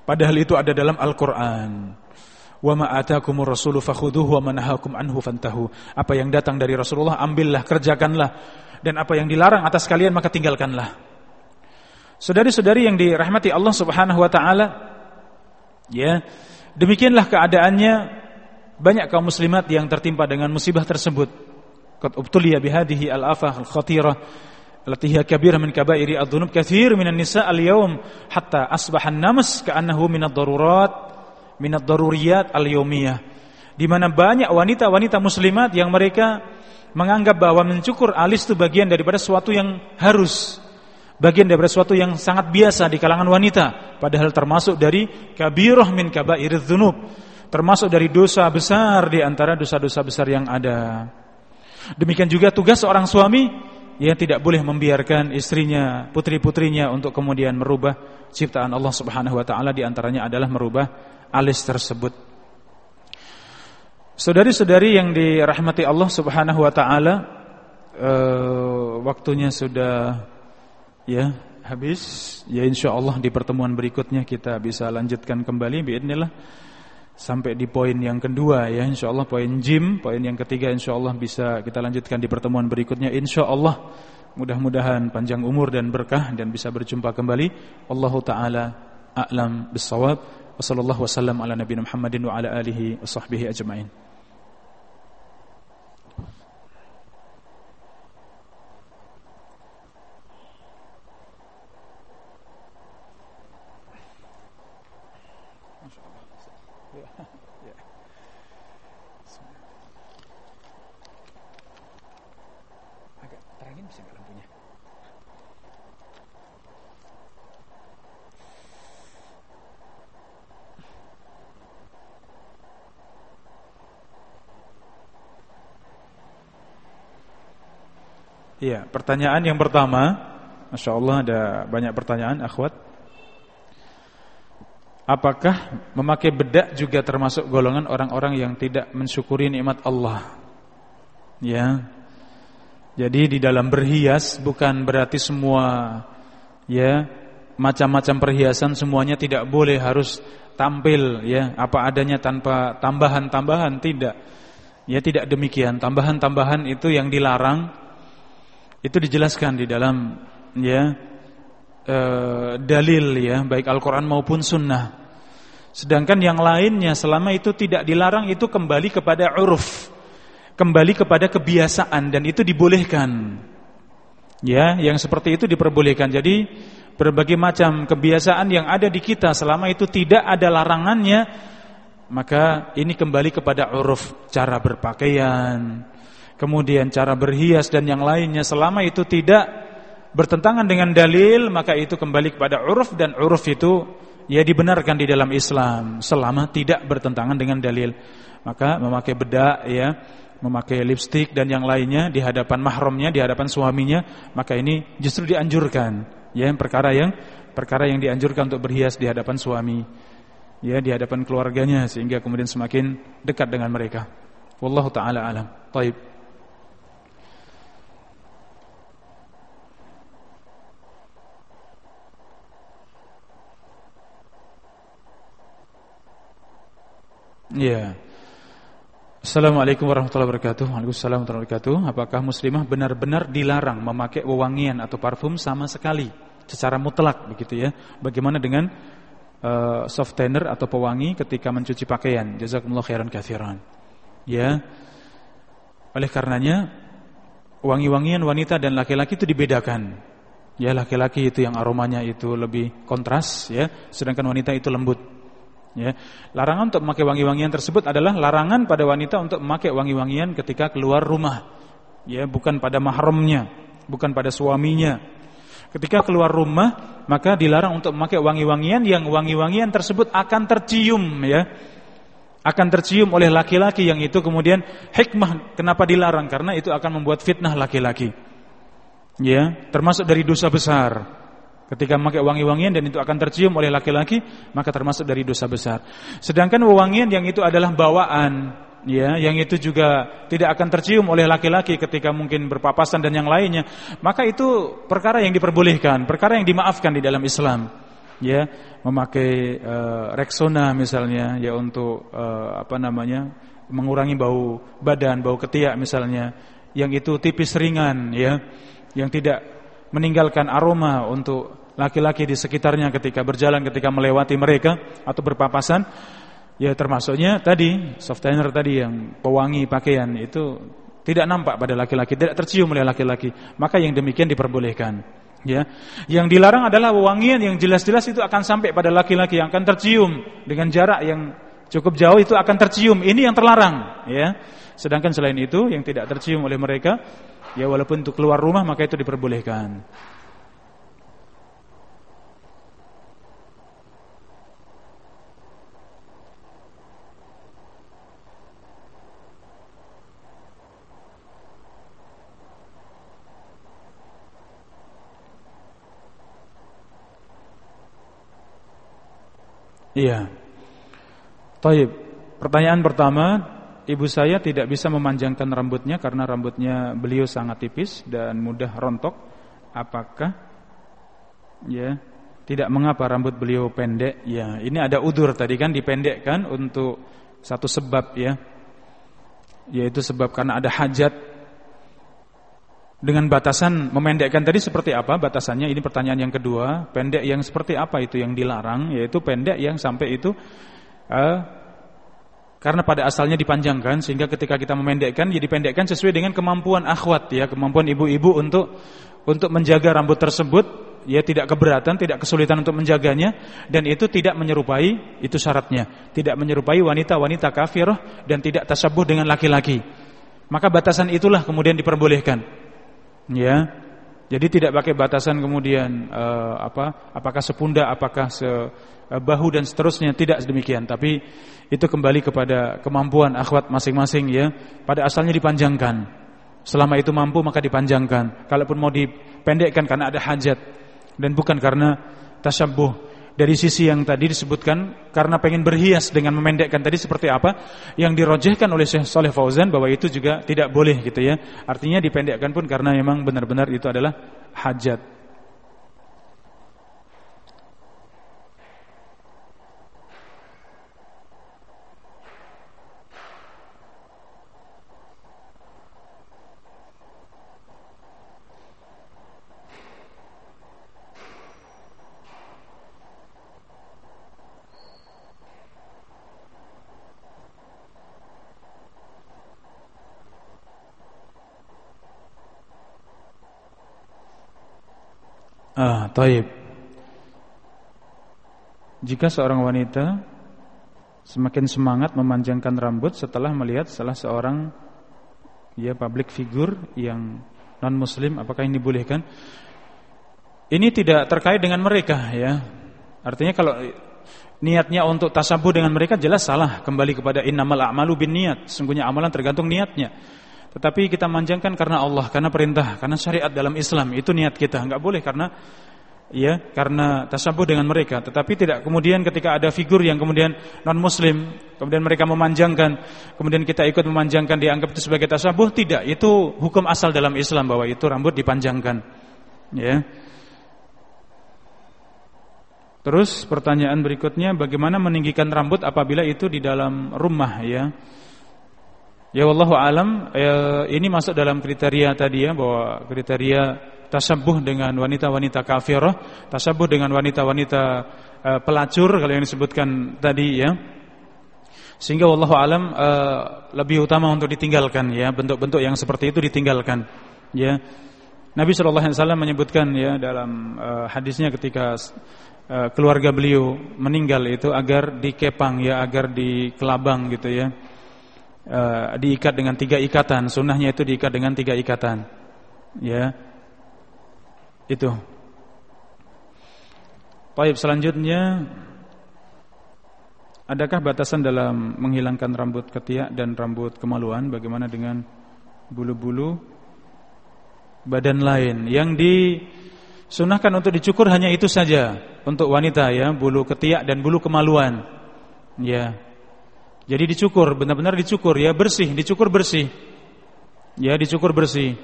Padahal itu ada dalam Al-Qur'an. Wa ma atakumur rasulu fakhudhuhu wa ma nahakum anhu fantahu. Apa yang datang dari Rasulullah ambillah, kerjakanlah. Dan apa yang dilarang atas kalian maka tinggalkanlah. Saudari-saudari yang dirahmati Allah Subhanahu wa taala, ya. Demikianlah keadaannya banyak kaum muslimat yang tertimpa dengan musibah tersebut. Qad ubtuliya bihadhihi al-afah al-khatirah allati hiya kabirah min kabairi adh-dhunub katsir minan nisa al-yawm hatta asbaha an-namas ka'annahu min ad-darurat min ad-daruriyat al-yawmiyah. Di mana banyak wanita-wanita muslimat yang mereka menganggap bahwa mencukur alis itu bagian daripada sesuatu yang harus bagian dari sesuatu yang sangat biasa di kalangan wanita padahal termasuk dari kabirah min kabairiz dzunub termasuk dari dosa besar di antara dosa-dosa besar yang ada. Demikian juga tugas seorang suami yang tidak boleh membiarkan istrinya putri-putrinya untuk kemudian merubah ciptaan Allah Subhanahu wa taala di antaranya adalah merubah alis tersebut. Saudari-saudari yang dirahmati Allah Subhanahu wa taala, uh, waktunya sudah Ya, habis. Ya insyaallah di pertemuan berikutnya kita bisa lanjutkan kembali biidznillah sampai di poin yang kedua ya insyaallah poin jim, poin yang ketiga insyaallah bisa kita lanjutkan di pertemuan berikutnya insyaallah. Mudah-mudahan panjang umur dan berkah dan bisa berjumpa kembali. Allahu taala a'lam bissawab. Wassallallahu wasallam ala nabiyina Muhammadin wa ala alihi wa sahbihi ajmain. Iya, pertanyaan yang pertama, masya Allah ada banyak pertanyaan, akhwat. Apakah memakai bedak juga termasuk golongan orang-orang yang tidak mensyukuri nikmat Allah? Ya. Jadi di dalam berhias bukan berarti semua ya macam-macam perhiasan semuanya tidak boleh harus tampil ya apa adanya tanpa tambahan-tambahan tidak. Ya tidak demikian. Tambahan-tambahan itu yang dilarang itu dijelaskan di dalam ya e, dalil ya baik Al-Qur'an maupun sunnah. Sedangkan yang lainnya selama itu tidak dilarang itu kembali kepada uruf. Kembali kepada kebiasaan dan itu dibolehkan. Ya, yang seperti itu diperbolehkan. Jadi berbagai macam kebiasaan yang ada di kita selama itu tidak ada larangannya maka ini kembali kepada uruf cara berpakaian, kemudian cara berhias dan yang lainnya selama itu tidak bertentangan dengan dalil maka itu kembali kepada uruf dan uruf itu ya dibenarkan di dalam Islam selama tidak bertentangan dengan dalil. Maka memakai bedak ya, memakai lipstik dan yang lainnya di hadapan mahramnya, di hadapan suaminya, maka ini justru dianjurkan. Ya, perkara yang perkara yang dianjurkan untuk berhias di hadapan suami. Ya, di hadapan keluarganya sehingga kemudian semakin dekat dengan mereka. Wallahu taala alam. Baik. Ya. Assalamualaikum warahmatullahi wabarakatuh. Waalaikumsalam warahmatullahi wabarakatuh. Apakah muslimah benar-benar dilarang memakai wewangian atau parfum sama sekali secara mutlak begitu ya? Bagaimana dengan uh, soft tanner atau pewangi ketika mencuci pakaian? Jazakumullah khairan katsiran. Ya. Oleh karenanya wangi-wangian wanita dan laki-laki itu dibedakan. Ya, laki-laki itu yang aromanya itu lebih kontras ya, sedangkan wanita itu lembut. Ya. Larangan untuk memakai wangi-wangian tersebut adalah larangan pada wanita untuk memakai wangi-wangian ketika keluar rumah. Ya, bukan pada mahramnya, bukan pada suaminya. Ketika keluar rumah, maka dilarang untuk memakai wangi-wangian yang wangi-wangian tersebut akan tercium ya. Akan tercium oleh laki-laki yang itu kemudian hikmah kenapa dilarang? Karena itu akan membuat fitnah laki-laki. Ya, termasuk dari dosa besar. Ketika memakai wangi-wangian dan itu akan tercium oleh laki-laki, maka termasuk dari dosa besar. Sedangkan wangian yang itu adalah bawaan, ya, yang itu juga tidak akan tercium oleh laki-laki ketika mungkin berpapasan dan yang lainnya, maka itu perkara yang diperbolehkan, perkara yang dimaafkan di dalam Islam. Ya, memakai uh, Rexona misalnya ya untuk uh, apa namanya? mengurangi bau badan, bau ketiak misalnya, yang itu tipis ringan ya, yang tidak meninggalkan aroma untuk laki-laki di sekitarnya ketika berjalan ketika melewati mereka atau berpapasan ya termasuknya tadi soft tanner tadi yang pewangi pakaian itu tidak nampak pada laki-laki tidak tercium oleh laki-laki. Maka yang demikian diperbolehkan ya. Yang dilarang adalah wangian yang jelas-jelas itu akan sampai pada laki-laki yang akan tercium dengan jarak yang cukup jauh itu akan tercium. Ini yang terlarang ya. Sedangkan selain itu yang tidak tercium oleh mereka ya walaupun untuk keluar rumah maka itu diperbolehkan Iya. Taib. Pertanyaan pertama, ibu saya tidak bisa memanjangkan rambutnya karena rambutnya beliau sangat tipis dan mudah rontok. Apakah ya tidak mengapa rambut beliau pendek? Ya, ini ada udur tadi kan dipendekkan untuk satu sebab ya. Yaitu sebab karena ada hajat dengan batasan memendekkan tadi seperti apa batasannya? Ini pertanyaan yang kedua. Pendek yang seperti apa itu yang dilarang? Yaitu pendek yang sampai itu uh, karena pada asalnya dipanjangkan sehingga ketika kita memendekkan ya dipendekkan sesuai dengan kemampuan akhwat ya, kemampuan ibu-ibu untuk untuk menjaga rambut tersebut ya tidak keberatan, tidak kesulitan untuk menjaganya dan itu tidak menyerupai itu syaratnya, tidak menyerupai wanita-wanita kafirah dan tidak tasabuh dengan laki-laki. Maka batasan itulah kemudian diperbolehkan. Ya. Jadi tidak pakai batasan kemudian uh, apa apakah sepunda apakah sebahu dan seterusnya tidak demikian tapi itu kembali kepada kemampuan akhwat masing-masing ya. Pada asalnya dipanjangkan. Selama itu mampu maka dipanjangkan. Kalaupun mau dipendekkan karena ada hajat dan bukan karena tasyabbuh dari sisi yang tadi disebutkan karena pengen berhias dengan memendekkan tadi seperti apa yang dirojehkan oleh Syekh Saleh Fauzan bahwa itu juga tidak boleh gitu ya. Artinya dipendekkan pun karena memang benar-benar itu adalah hajat Ah, taib. Jika seorang wanita semakin semangat memanjangkan rambut setelah melihat salah seorang ya public figure yang non muslim apakah ini bolehkan? Ini tidak terkait dengan mereka ya. Artinya kalau niatnya untuk tasabuh dengan mereka jelas salah kembali kepada innamal a'malu niat sungguhnya amalan tergantung niatnya tetapi kita manjangkan karena Allah karena perintah karena syariat dalam Islam. Itu niat kita. Nggak boleh karena ya karena tasabuh dengan mereka. Tetapi tidak kemudian ketika ada figur yang kemudian non muslim kemudian mereka memanjangkan kemudian kita ikut memanjangkan dianggap itu sebagai tasabuh tidak. Itu hukum asal dalam Islam bahwa itu rambut dipanjangkan. Ya. Terus pertanyaan berikutnya bagaimana meninggikan rambut apabila itu di dalam rumah ya? Ya wallahu alam ya, ini masuk dalam kriteria tadi ya bahwa kriteria tasabuh dengan wanita-wanita kafirah, tasabuh dengan wanita-wanita uh, pelacur kalau yang disebutkan tadi ya. Sehingga wallahu alam uh, lebih utama untuk ditinggalkan ya, bentuk-bentuk yang seperti itu ditinggalkan ya. Nabi sallallahu alaihi wasallam menyebutkan ya dalam uh, hadisnya ketika Eh, keluarga beliau meninggal itu agar dikepang ya agar dikelabang gitu ya e, diikat dengan tiga ikatan. Sunnahnya itu diikat dengan tiga ikatan. Ya. Itu. Baik selanjutnya Adakah batasan dalam menghilangkan rambut ketiak dan rambut kemaluan? Bagaimana dengan bulu-bulu? Badan lain. Yang di Sunahkan untuk dicukur hanya itu saja. Untuk wanita ya, bulu ketiak dan bulu kemaluan. Ya. Jadi dicukur, benar-benar dicukur ya, bersih, dicukur bersih. Ya, dicukur bersih.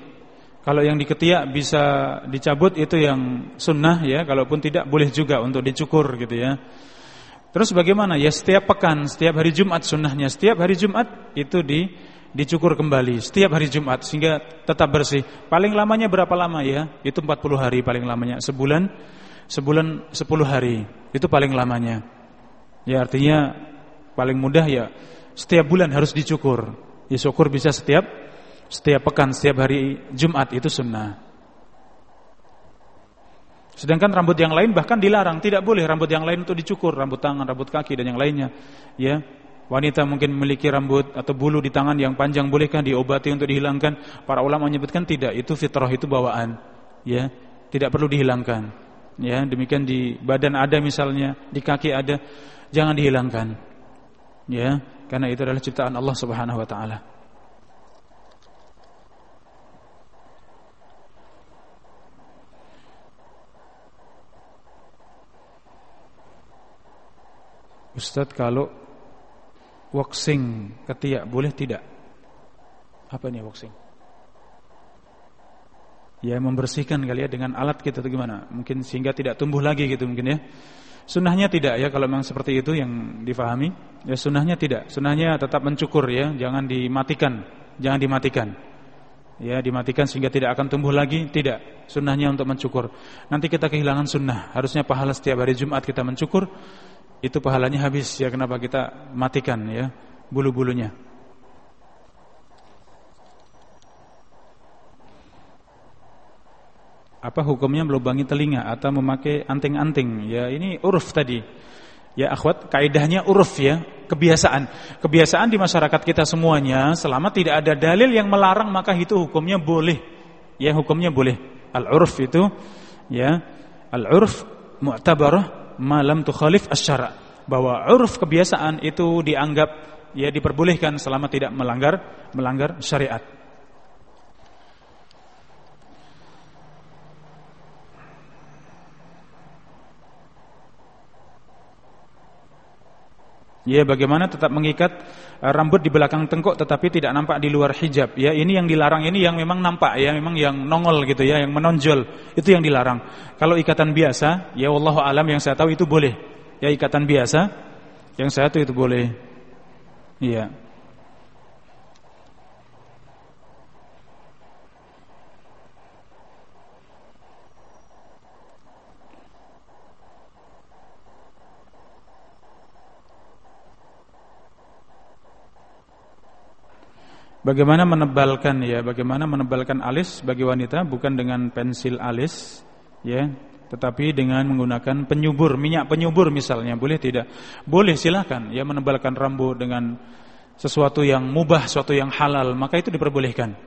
Kalau yang di ketiak bisa dicabut itu yang sunnah ya, kalaupun tidak boleh juga untuk dicukur gitu ya. Terus bagaimana? Ya setiap pekan, setiap hari Jumat sunnahnya, setiap hari Jumat itu di dicukur kembali setiap hari Jumat sehingga tetap bersih. Paling lamanya berapa lama ya? Itu 40 hari paling lamanya. Sebulan sebulan 10 hari. Itu paling lamanya. Ya artinya paling mudah ya setiap bulan harus dicukur. Ya syukur bisa setiap setiap pekan, setiap hari Jumat itu sunnah. Sedangkan rambut yang lain bahkan dilarang, tidak boleh rambut yang lain untuk dicukur, rambut tangan, rambut kaki dan yang lainnya. Ya, Wanita mungkin memiliki rambut atau bulu di tangan yang panjang bolehkah diobati untuk dihilangkan? Para ulama menyebutkan tidak, itu fitrah itu bawaan. Ya, tidak perlu dihilangkan. Ya, demikian di badan ada misalnya, di kaki ada, jangan dihilangkan. Ya, karena itu adalah ciptaan Allah Subhanahu wa taala. Ustadz kalau waxing ketiak boleh tidak? Apa ini waxing? Ya membersihkan kali ya dengan alat kita atau gimana? Mungkin sehingga tidak tumbuh lagi gitu mungkin ya. Sunnahnya tidak ya kalau memang seperti itu yang difahami. Ya sunnahnya tidak. Sunnahnya tetap mencukur ya, jangan dimatikan, jangan dimatikan. Ya dimatikan sehingga tidak akan tumbuh lagi Tidak, sunnahnya untuk mencukur Nanti kita kehilangan sunnah Harusnya pahala setiap hari Jumat kita mencukur itu pahalanya habis ya kenapa kita matikan ya bulu-bulunya. Apa hukumnya melubangi telinga atau memakai anting-anting? Ya ini uruf tadi. Ya akhwat, kaidahnya uruf ya, kebiasaan. Kebiasaan di masyarakat kita semuanya selama tidak ada dalil yang melarang maka itu hukumnya boleh. Ya hukumnya boleh. Al-urf itu ya, al-urf mu'tabarah malam tukhalif asyara bahwa uruf kebiasaan itu dianggap ya diperbolehkan selama tidak melanggar melanggar syariat. Ya bagaimana tetap mengikat uh, rambut di belakang tengkuk tetapi tidak nampak di luar hijab. Ya ini yang dilarang ini yang memang nampak ya, memang yang nongol gitu ya, yang menonjol. Itu yang dilarang. Kalau ikatan biasa, ya wallahu alam yang saya tahu itu boleh. Ya ikatan biasa, yang satu itu boleh. Iya. Bagaimana menebalkan ya, bagaimana menebalkan alis bagi wanita bukan dengan pensil alis ya, tetapi dengan menggunakan penyubur, minyak penyubur misalnya, boleh tidak? Boleh silakan ya menebalkan rambut dengan sesuatu yang mubah, sesuatu yang halal, maka itu diperbolehkan.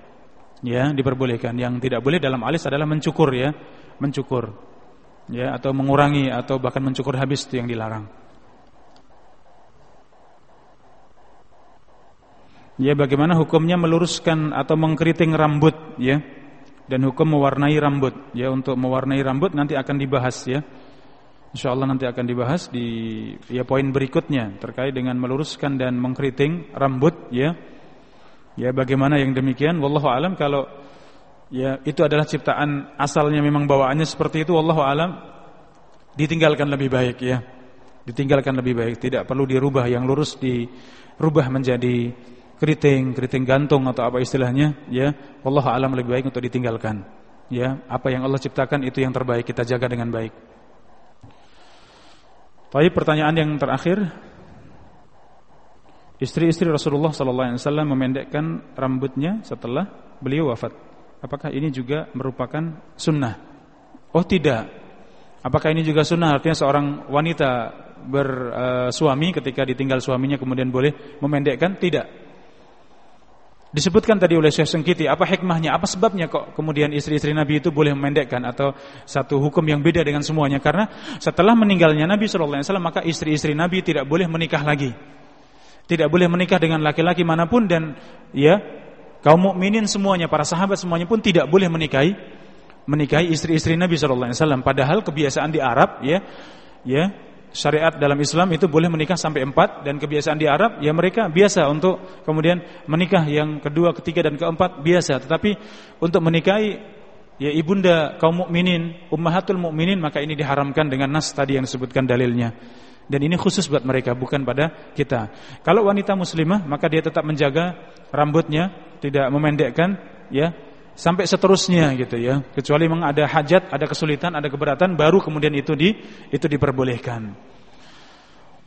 Ya, diperbolehkan. Yang tidak boleh dalam alis adalah mencukur ya, mencukur. Ya, atau mengurangi atau bahkan mencukur habis itu yang dilarang. Ya bagaimana hukumnya meluruskan atau mengkeriting rambut ya dan hukum mewarnai rambut ya untuk mewarnai rambut nanti akan dibahas ya. Insyaallah nanti akan dibahas di ya poin berikutnya terkait dengan meluruskan dan mengkeriting rambut ya. Ya bagaimana yang demikian wallahu alam kalau ya itu adalah ciptaan asalnya memang bawaannya seperti itu wallahu alam ditinggalkan lebih baik ya. Ditinggalkan lebih baik, tidak perlu dirubah yang lurus dirubah menjadi keriting, keriting gantung atau apa istilahnya, ya. Allah alam lebih baik untuk ditinggalkan. Ya, apa yang Allah ciptakan itu yang terbaik kita jaga dengan baik. Tapi pertanyaan yang terakhir, istri-istri Rasulullah sallallahu alaihi wasallam memendekkan rambutnya setelah beliau wafat. Apakah ini juga merupakan sunnah? Oh tidak. Apakah ini juga sunnah? Artinya seorang wanita bersuami ketika ditinggal suaminya kemudian boleh memendekkan? Tidak. Disebutkan tadi oleh Syekh Sengkiti, apa hikmahnya, apa sebabnya kok kemudian istri-istri Nabi itu boleh memendekkan atau satu hukum yang beda dengan semuanya? Karena setelah meninggalnya Nabi SAW maka istri-istri Nabi tidak boleh menikah lagi, tidak boleh menikah dengan laki-laki mana pun dan ya kaum mukminin semuanya, para sahabat semuanya pun tidak boleh menikahi menikahi istri-istri Nabi SAW. Padahal kebiasaan di Arab ya ya syariat dalam Islam itu boleh menikah sampai empat dan kebiasaan di Arab ya mereka biasa untuk kemudian menikah yang kedua, ketiga dan keempat biasa. Tetapi untuk menikahi ya ibunda kaum mukminin, ummahatul mukminin maka ini diharamkan dengan nas tadi yang disebutkan dalilnya. Dan ini khusus buat mereka bukan pada kita. Kalau wanita muslimah maka dia tetap menjaga rambutnya, tidak memendekkan ya sampai seterusnya gitu ya. Kecuali memang ada hajat, ada kesulitan, ada keberatan baru kemudian itu di itu diperbolehkan.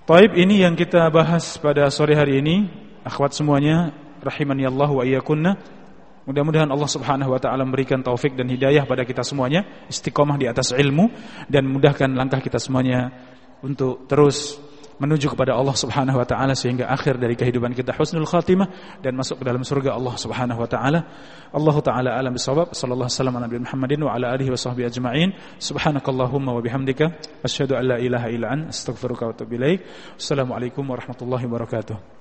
Taib ini yang kita bahas pada sore hari ini, akhwat semuanya, rahimani Allah wa iyyakunna. Mudah-mudahan Allah Subhanahu wa taala memberikan taufik dan hidayah pada kita semuanya, istiqomah di atas ilmu dan mudahkan langkah kita semuanya untuk terus menuju kepada Allah Subhanahu wa taala sehingga akhir dari kehidupan kita husnul khatimah dan masuk ke dalam surga Allah Subhanahu wa taala. Allah taala alam bisawab. Sallallahu alaihi wasallam Muhammadin wa ala alihi wa sahbihi ajma'in. Subhanakallahumma wa bihamdika asyhadu an la ilaha illa anta astaghfiruka wa atubu ilaik. Assalamualaikum warahmatullahi wabarakatuh.